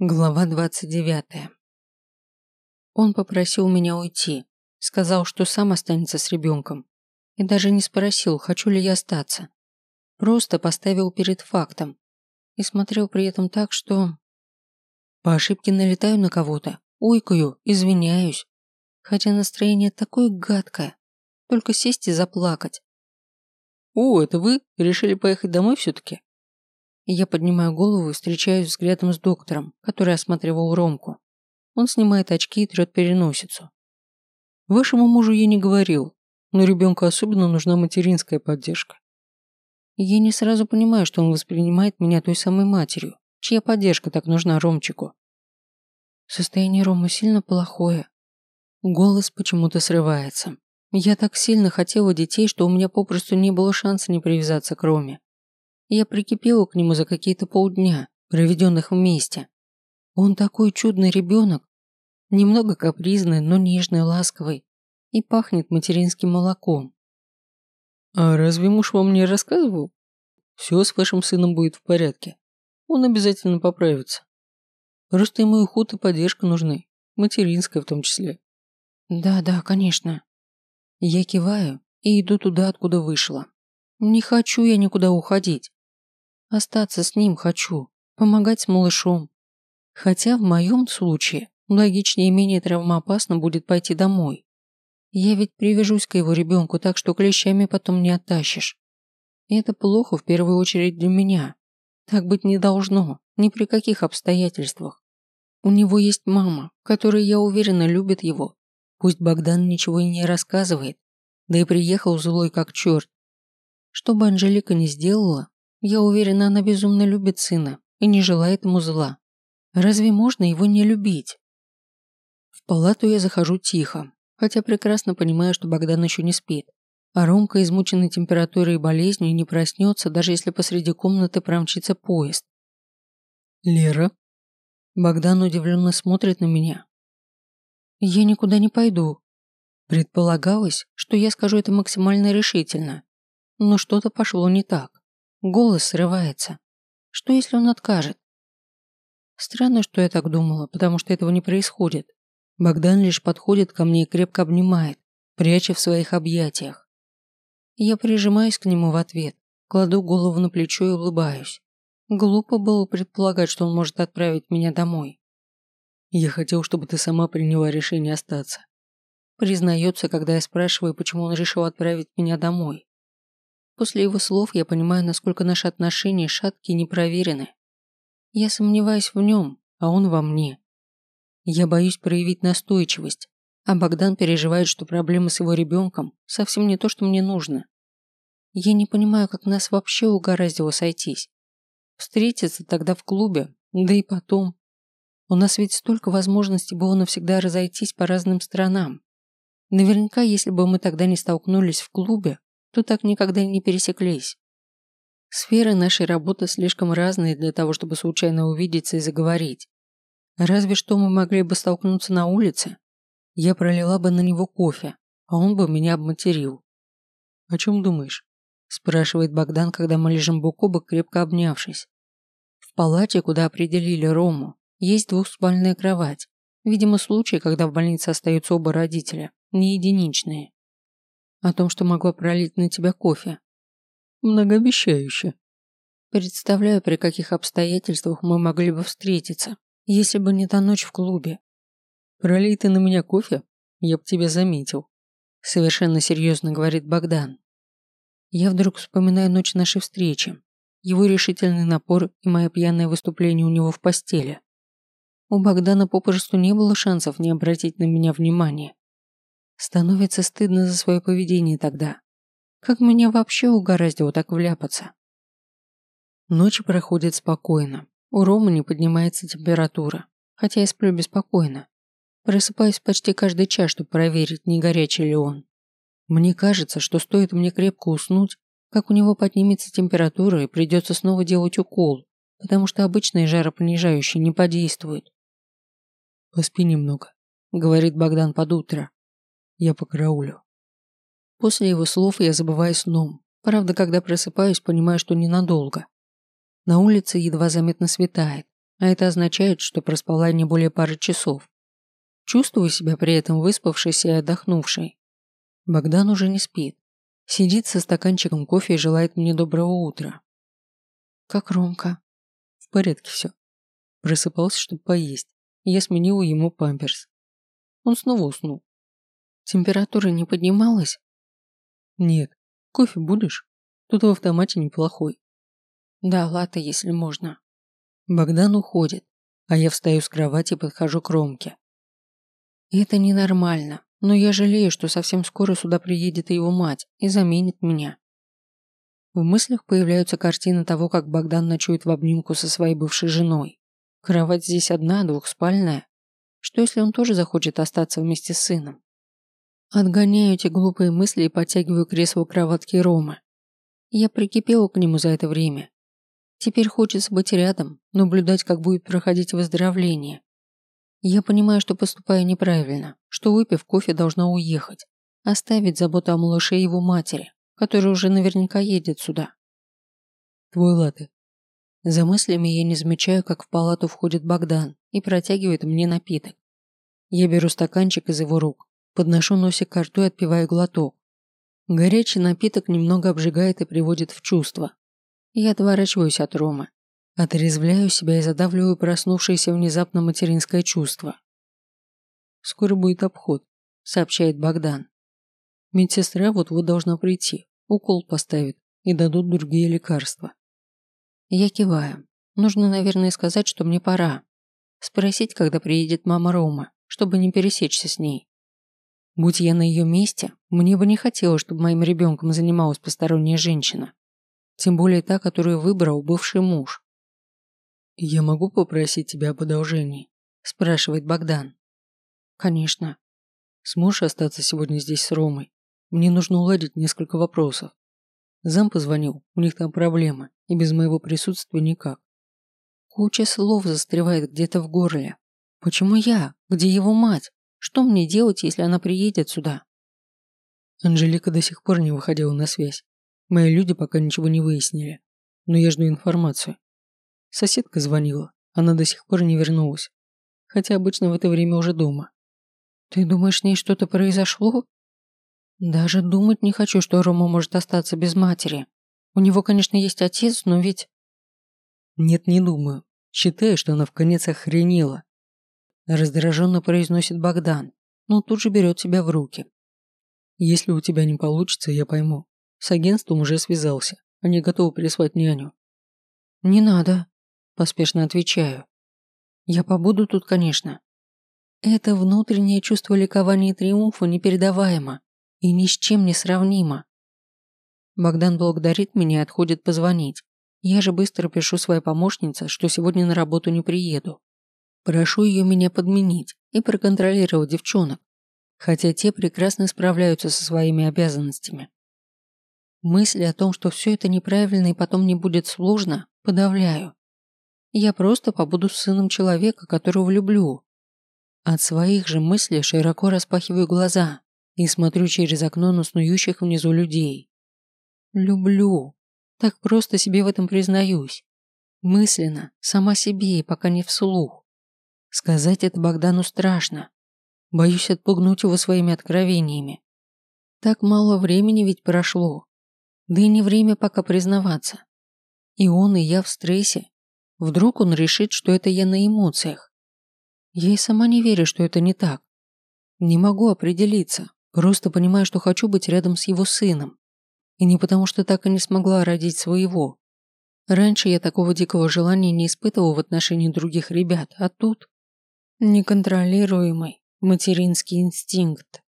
Глава 29. Он попросил меня уйти, сказал, что сам останется с ребенком, и даже не спросил, хочу ли я остаться. Просто поставил перед фактом и смотрел при этом так, что... По ошибке налетаю на кого-то, уйкаю, извиняюсь, хотя настроение такое гадкое, только сесть и заплакать. «О, это вы? Решили поехать домой все-таки?» Я поднимаю голову и встречаюсь взглядом с доктором, который осматривал Ромку. Он снимает очки и трет переносицу. Вашему мужу я не говорил, но ребенку особенно нужна материнская поддержка. Я не сразу понимаю, что он воспринимает меня той самой матерью, чья поддержка так нужна Ромчику. Состояние Ромы сильно плохое. Голос почему-то срывается. Я так сильно хотела детей, что у меня попросту не было шанса не привязаться к Роме. Я прикипела к нему за какие-то полдня, проведенных вместе. Он такой чудный ребенок, немного капризный, но нежный, ласковый, и пахнет материнским молоком. А разве муж вам не рассказывал? Все с вашим сыном будет в порядке. Он обязательно поправится. Просто ему уход и поддержка нужны, материнская в том числе. Да, да, конечно. Я киваю и иду туда, откуда вышла. Не хочу я никуда уходить. Остаться с ним хочу, помогать с малышом. Хотя в моем случае логичнее и менее травмоопасно будет пойти домой. Я ведь привяжусь к его ребенку так, что клещами потом не оттащишь. И это плохо в первую очередь для меня. Так быть не должно, ни при каких обстоятельствах. У него есть мама, которая, я уверена, любит его. Пусть Богдан ничего и не рассказывает, да и приехал злой как черт. Что бы Анжелика ни сделала, я уверена, она безумно любит сына и не желает ему зла. Разве можно его не любить? В палату я захожу тихо, хотя прекрасно понимаю, что Богдан еще не спит. А Ромка, измученный температурой и болезнью, не проснется, даже если посреди комнаты промчится поезд. «Лера?» Богдан удивленно смотрит на меня. «Я никуда не пойду». Предполагалось, что я скажу это максимально решительно, но что-то пошло не так. Голос срывается. Что если он откажет? Странно, что я так думала, потому что этого не происходит. Богдан лишь подходит ко мне и крепко обнимает, пряча в своих объятиях. Я прижимаюсь к нему в ответ, кладу голову на плечо и улыбаюсь. Глупо было предполагать, что он может отправить меня домой. Я хотел, чтобы ты сама приняла решение остаться. Признается, когда я спрашиваю, почему он решил отправить меня домой. После его слов я понимаю, насколько наши отношения шаткие и непроверены. Я сомневаюсь в нем, а он во мне. Я боюсь проявить настойчивость, а Богдан переживает, что проблемы с его ребенком совсем не то, что мне нужно. Я не понимаю, как нас вообще угораздило сойтись. Встретиться тогда в клубе, да и потом. У нас ведь столько возможностей было навсегда разойтись по разным сторонам. Наверняка, если бы мы тогда не столкнулись в клубе, то так никогда и не пересеклись. Сферы нашей работы слишком разные для того, чтобы случайно увидеться и заговорить. Разве что мы могли бы столкнуться на улице. Я пролила бы на него кофе, а он бы меня обматерил. «О чем думаешь?» – спрашивает Богдан, когда мы лежим бок о бок, крепко обнявшись. В палате, куда определили Рому, есть двухспальная кровать. Видимо, случаи, когда в больнице остаются оба родителя, не единичные. О том, что могла пролить на тебя кофе. Многообещающе. Представляю, при каких обстоятельствах мы могли бы встретиться, если бы не та ночь в клубе. Пролей ты на меня кофе, я бы тебя заметил. Совершенно серьезно говорит Богдан. Я вдруг вспоминаю ночь нашей встречи, его решительный напор и мое пьяное выступление у него в постели. У Богдана попросту не было шансов не обратить на меня внимания. Становится стыдно за свое поведение тогда. Как меня вообще угораздило так вляпаться? Ночи проходят спокойно. У Ромы не поднимается температура, хотя я сплю беспокойно. Просыпаюсь почти каждый час, чтобы проверить, не горячий ли он. Мне кажется, что стоит мне крепко уснуть, как у него поднимется температура и придется снова делать укол, потому что обычные жаропонижающие не подействуют. «Поспи немного», — говорит Богдан под утро. Я покраулю. После его слов я забываю сном. Правда, когда просыпаюсь, понимаю, что ненадолго. На улице едва заметно светает. а это означает, что проспала не более пары часов. Чувствую себя при этом выспавшейся и отдохнувшей. Богдан уже не спит. Сидит со стаканчиком кофе и желает мне доброго утра. Как Ромка? В порядке все. Просыпался, чтобы поесть. Я сменил ему памперс. Он снова уснул. Температура не поднималась? Нет. Кофе будешь? Тут в автомате неплохой. Да, латте, если можно. Богдан уходит, а я встаю с кровати и подхожу к Ромке. Это ненормально, но я жалею, что совсем скоро сюда приедет его мать и заменит меня. В мыслях появляются картины того, как Богдан ночует в обнимку со своей бывшей женой. Кровать здесь одна, двухспальная. Что если он тоже захочет остаться вместе с сыном? Отгоняю эти глупые мысли и подтягиваю кресло кроватки Ромы. Я прикипела к нему за это время. Теперь хочется быть рядом, наблюдать, как будет проходить выздоровление. Я понимаю, что поступаю неправильно, что выпив кофе должна уехать, оставить заботу о малыше и его матери, которая уже наверняка едет сюда. Твой латы. За мыслями я не замечаю, как в палату входит Богдан и протягивает мне напиток. Я беру стаканчик из его рук, подношу носик к рту и отпиваю глоток. Горячий напиток немного обжигает и приводит в чувство. Я отворачиваюсь от Ромы, отрезвляю себя и задавливаю проснувшееся внезапно материнское чувство. «Скоро будет обход», — сообщает Богдан. «Медсестра вот-вот должна прийти, укол поставит и дадут другие лекарства». Я киваю. Нужно, наверное, сказать, что мне пора. Спросить, когда приедет мама Рома, чтобы не пересечься с ней. Будь я на ее месте, мне бы не хотелось, чтобы моим ребенком занималась посторонняя женщина. Тем более та, которую выбрал бывший муж. «Я могу попросить тебя о продолжении?» – спрашивает Богдан. «Конечно». «Сможешь остаться сегодня здесь с Ромой? Мне нужно уладить несколько вопросов. Зам позвонил, у них там проблемы, и без моего присутствия никак. Куча слов застревает где-то в горле. Почему я? Где его мать? Что мне делать, если она приедет сюда? Анжелика до сих пор не выходила на связь. Мои люди пока ничего не выяснили. Но я жду информацию. Соседка звонила. Она до сих пор не вернулась. Хотя обычно в это время уже дома. Ты думаешь, с ней что-то произошло? Даже думать не хочу, что Рома может остаться без матери. У него, конечно, есть отец, но ведь... Нет, не думаю. Считаю, что она в конец охренела. Раздраженно произносит Богдан, но тут же берет себя в руки. Если у тебя не получится, я пойму. С агентством уже связался. Они готовы прислать няню. Не надо, поспешно отвечаю. Я побуду тут, конечно. Это внутреннее чувство ликования и триумфа непередаваемо и ни с чем не сравнимо. Богдан благодарит меня и отходит позвонить. Я же быстро пишу своей помощнице, что сегодня на работу не приеду. Прошу ее меня подменить и проконтролировать девчонок, хотя те прекрасно справляются со своими обязанностями. Мысли о том, что все это неправильно и потом не будет сложно, подавляю. Я просто побуду сыном человека, которого люблю. От своих же мыслей широко распахиваю глаза и смотрю через окно на снующих внизу людей. Люблю. Так просто себе в этом признаюсь. Мысленно, сама себе и пока не вслух. Сказать это Богдану страшно. Боюсь отпугнуть его своими откровениями. Так мало времени ведь прошло. Да и не время пока признаваться. И он, и я в стрессе. Вдруг он решит, что это я на эмоциях. Я и сама не верю, что это не так. Не могу определиться, Просто понимаю, что хочу быть рядом с его сыном. И не потому, что так и не смогла родить своего. Раньше я такого дикого желания не испытывала в отношении других ребят, а тут неконтролируемый материнский инстинкт.